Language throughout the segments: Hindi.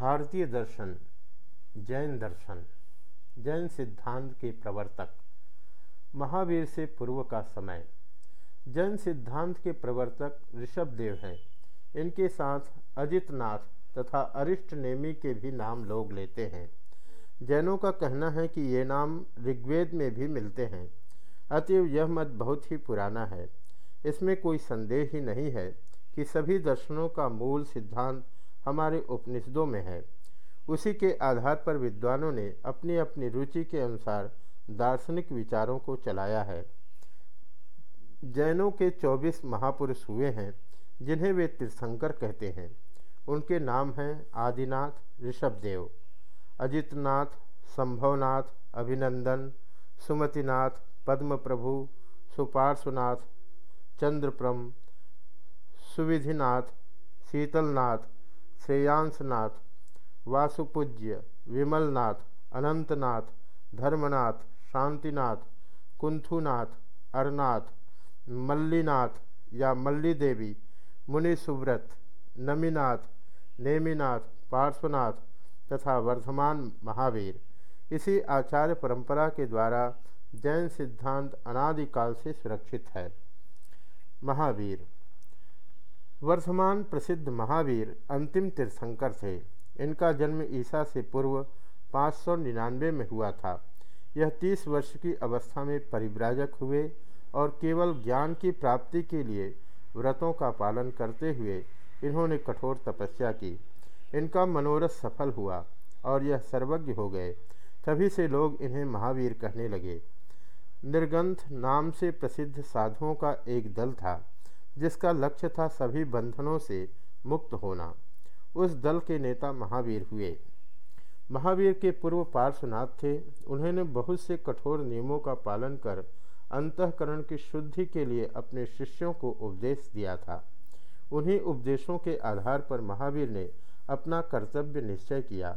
भारतीय दर्शन, जैन दर्शन, जैन सिद्धांत के प्रवर्तक, महावीर से पूर्व का समय। जैन सिद्धांत के प्रवर्तक ऋषभदेव हैं। इनके साथ अजितनाथ तथा अरिष्ट नेमी के भी नाम लोग लेते हैं। जैनों का कहना है कि ये नाम ऋग्वेद में भी मिलते हैं। अतएव यह मत बहुत ही पुराना है। इसमें कोई संदेह ही नहीं है कि सभी दर्शनों का मूल सिद्धांत हमारे उपनिषदों में है। उसी के आधार पर विद्वानों ने अपनी अपनी रुचि के अनुसार दार्शनिक विचारों को चलाया है। जैनों के 24 महापुरुष हुए हैं, जिन्हें वे तीर्थंकर कहते हैं। उनके नाम हैं आदिनाथ, ऋषभदेव, अजितनाथ, संभवनाथ, अभिनंदन, सुमतिनाथ पद्म प्रभु सुपार्श्वनाथ, चंद्रप्रम, सुविधिनाथ, शीतलनाथ श्रेयांसनाथ वासुपूज्य, विमलनाथ, अनंतनाथ, धर्मनाथ, शांतिनाथ, कुंथुनाथ, अरनाथ, मल्लीनाथ या मल्ली देवी मुनि सुव्रत नमीनाथ, नेमिनाथ, पार्श्वनाथ तथा वर्धमान महावीर। इसी आचार्य परंपरा के द्वारा जैन सिद्धांत अनादिकाल से सुरक्षित है। महावीर वर्धमान प्रसिद्ध महावीर अंतिम तीर्थंकर थे। इनका जन्म ईसा से पूर्व पाँच सौ निन्यानवे में हुआ था। यह तीस वर्ष की अवस्था में परिव्राजक हुए और केवल ज्ञान की प्राप्ति के लिए व्रतों का पालन करते हुए इन्होंने कठोर तपस्या की। इनका मनोरथ सफल हुआ और यह सर्वज्ञ हो गए। तभी से लोग इन्हें महावीर कहने लगे। निर्गंथ नाम से प्रसिद्ध साधुओं का एक दल था। जिसका लक्ष्य था सभी बंधनों से मुक्त होना। उस दल के नेता महावीर हुए। महावीर के पूर्व पार्श्वनाथ थे। उन्होंने बहुत से कठोर नियमों का पालन कर अंतकरण की शुद्धि के लिए अपने शिष्यों को उपदेश दिया था। उन्हीं उपदेशों के आधार पर महावीर ने अपना कर्तव्य निश्चय किया।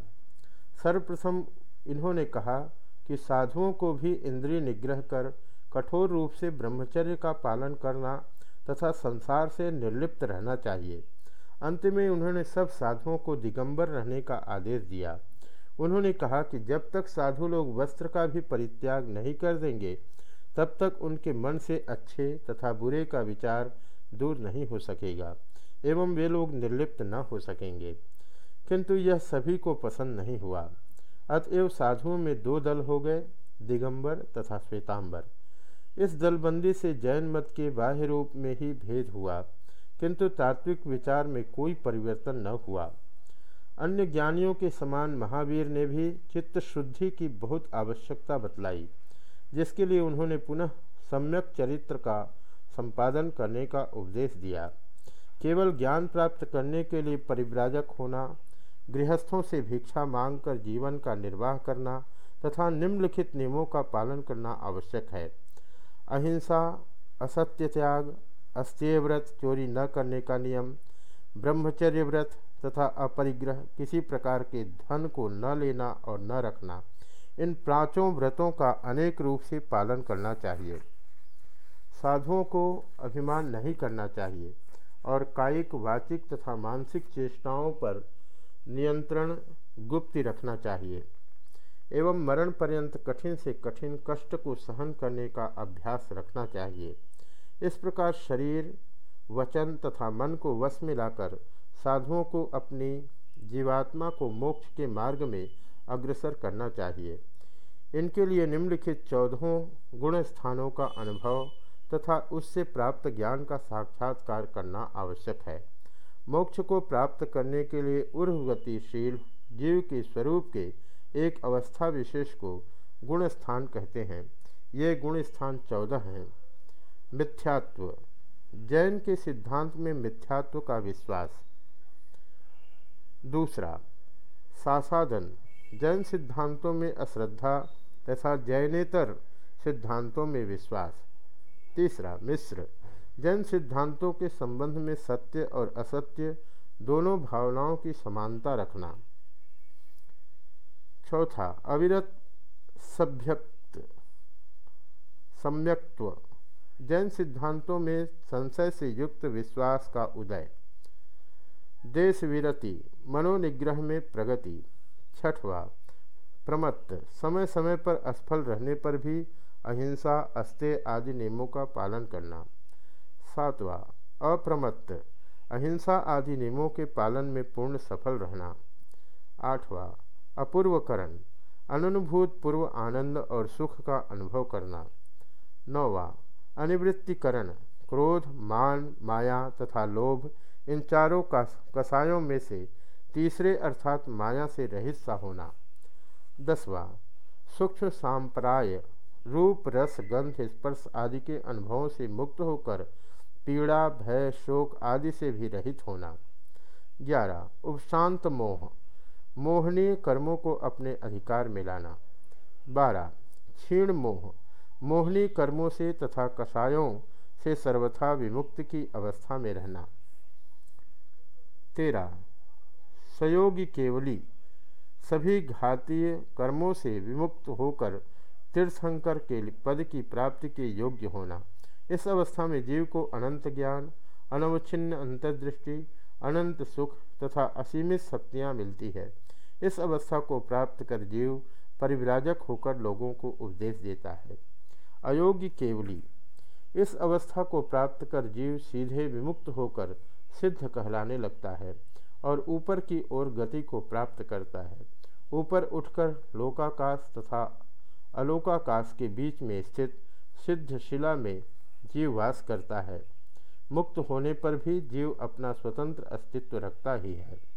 सर्वप्रथम इन्होंने कहा कि साधुओं को भी इंद्रिय निग्रह कर, कठोर रूप से ब्रह्मचर्य का पालन करना तथा संसार से निर्लिप्त रहना चाहिए। अंत में उन्होंने सब साधुओं को दिगंबर रहने का आदेश दिया। उन्होंने कहा कि जब तक साधु लोग वस्त्र का भी परित्याग नहीं कर देंगे, तब तक उनके मन से अच्छे तथा बुरे का विचार दूर नहीं हो सकेगा, एवं वे लोग निर्लिप्त न हो सकेंगे। किंतु यह सभी को पसंद नहीं हुआ। अतएव साधुओं में दो दल हो गए, दिगंबर तथा श्वेतांबर। इस दलबंदी से जैन मत के बाह्य रूप में ही भेद हुआ, किंतु तात्विक विचार में कोई परिवर्तन न हुआ। अन्य ज्ञानियों के समान महावीर ने भी चित्त शुद्धि की बहुत आवश्यकता बतलाई, जिसके लिए उन्होंने पुनः सम्यक चरित्र का संपादन करने का उपदेश दिया। केवल ज्ञान प्राप्त करने के लिए परिव्राजक होना, गृहस्थों से भिक्षा मांगकर जीवन का निर्वाह करना तथा निम्नलिखित नियमों का पालन करना आवश्यक है। अहिंसा असत्य त्याग अस्त्य व्रत चोरी न करने का नियम ब्रह्मचर्य व्रत तथा अपरिग्रह किसी प्रकार के धन को न लेना और न रखना, इन पाँचों व्रतों का अनेक रूप से पालन करना चाहिए। साधुओं को अभिमान नहीं करना चाहिए और कायिक, वाचिक तथा मानसिक चेष्टाओं पर नियंत्रण गुप्ति रखना चाहिए। एवं मरण पर्यंत कठिन से कठिन कष्ट को सहन करने का अभ्यास रखना चाहिए। इस प्रकार शरीर, वचन तथा मन को वश में लाकर साधुओं को अपनी जीवात्मा को मोक्ष के मार्ग में अग्रसर करना चाहिए। इनके लिए निम्नलिखित चौदहों गुण स्थानों का अनुभव तथा उससे प्राप्त ज्ञान का साक्षात्कार करना आवश्यक है। मोक्ष को प्राप्त करने के लिए उर्वगतिशील जीव के स्वरूप के एक अवस्था विशेष को गुण स्थान कहते हैं। ये गुण स्थान चौदह हैं। मिथ्यात्व। जैन के सिद्धांत में मिथ्यात्व का विश्वास। दूसरा, सासादन। जैन सिद्धांतों में अश्रद्धा तथा जैनेतर सिद्धांतों में विश्वास। तीसरा मिश्र जैन सिद्धांतों के संबंध में सत्य और असत्य दोनों भावनाओं की समानता रखना। चौथा अविरत सभ्यक्त सम्यक्त्व। जैन सिद्धांतों में संशय से युक्त विश्वास का उदय। देश विरति मनोनिग्रह में प्रगति। छठवा, प्रमत्त समय समय पर असफल रहने पर भी अहिंसा, अस्ते आदि नियमों का पालन करना। सातवा, अप्रमत्त, अहिंसा आदि नियमों के पालन में पूर्ण सफल रहना। आठवां अपूर्वकरण अनुभूत पूर्व आनंद और सुख का अनुभव करना। नौवा, अनिवृत्तिकरण, क्रोध, मान, माया तथा लोभ, इन चारों का, कसायों में से तीसरे अर्थात माया से रहित सा होना। दसवा, सूक्ष्म सांप्राय, रूप, रस, गंध, स्पर्श आदि के अनुभवों से मुक्त होकर पीड़ा, भय, शोक आदि से भी रहित होना। ग्यारह, उपशांत मोह मोहनीय कर्मों को अपने अधिकार में लाना। बारह, क्षीण मोह। मोहनीय कर्मों से तथा कषायों से सर्वथा विमुक्त की अवस्था में रहना। तेरह, सयोगी केवली। सभी घातीय कर्मों से विमुक्त होकर तीर्थंकर के पद की प्राप्ति के योग्य होना। इस अवस्था में जीव को अनंत ज्ञान, अनवच्छिन्न अंतर्दृष्टि अनंत सुख तथा असीमित शक्तियाँ मिलती है। इस अवस्था को प्राप्त कर जीव परिव्राजक होकर लोगों को उपदेश देता है। अयोग्य केवली। इस अवस्था को प्राप्त कर जीव सीधे विमुक्त होकर सिद्ध कहलाने लगता है और ऊपर की ओर गति को प्राप्त करता है। ऊपर उठकर लोकाकाश तथा अलोकाकाश के बीच में स्थित सिद्ध शिला में जीव वास करता है। मुक्त होने पर भी जीव अपना स्वतंत्र अस्तित्व रखता ही है।